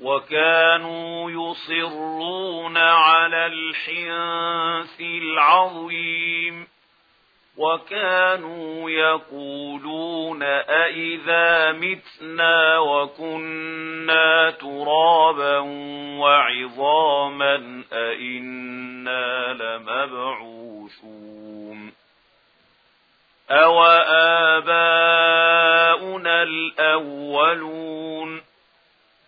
وكانوا يصرون على الحنث العظيم وكانوا يقولون أئذا متنا وكنا ترابا وعظاما أئنا لمبعوثون أوآباؤنا الأولون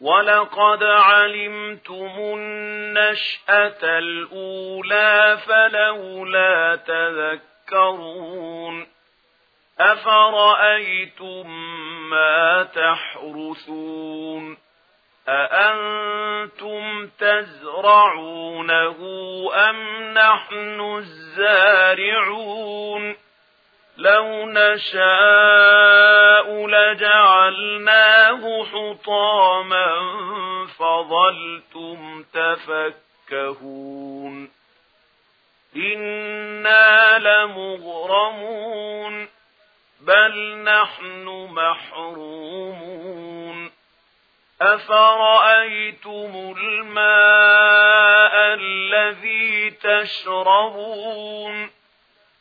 وَلَقَدْ عَلِمْتُمُ النَّشْأَةَ الْأُولَى فَلَوْلَا تَذَكَّرُونَ أَفَرَأَيْتُم مَّا تَحْرُثُونَ أَأَنتُمْ تَزْرَعُونَهُ أَمْ نَحْنُ الزَّارِعُونَ لَوْ نَشَاءُ لَجَعَلْنَا طعما فظلتم تفكهون. إنا لمغرمون بل نحن محرومون. أفرأيتم الماء الذي تشربون؟